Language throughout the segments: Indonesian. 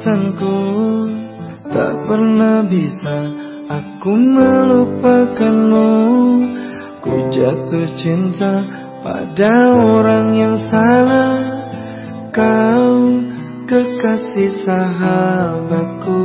ingatanku Tak pernah bisa aku melupakanmu. Ku jatuh cinta pada orang yang salah. Kau kekasih sahabatku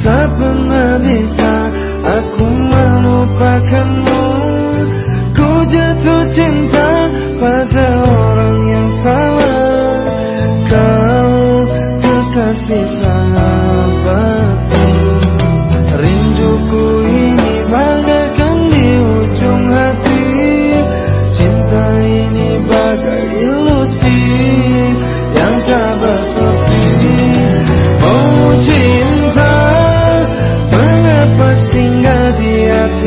Tak pernah bisa aku melupakanmu. Ku jatuh cinta pada orang yang salah. Kau kekasih sahabatku. Rinduku ini bagaikan di ujung hati. Cinta ini bagai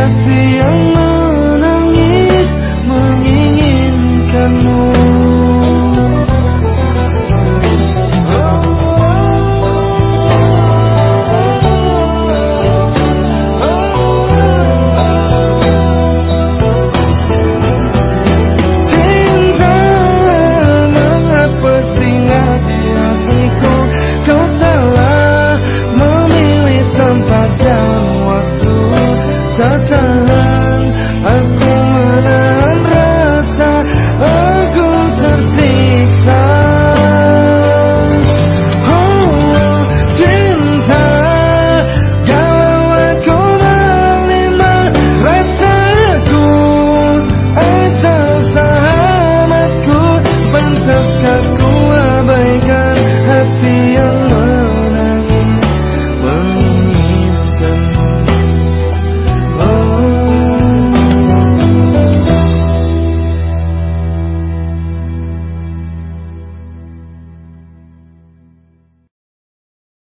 hati yang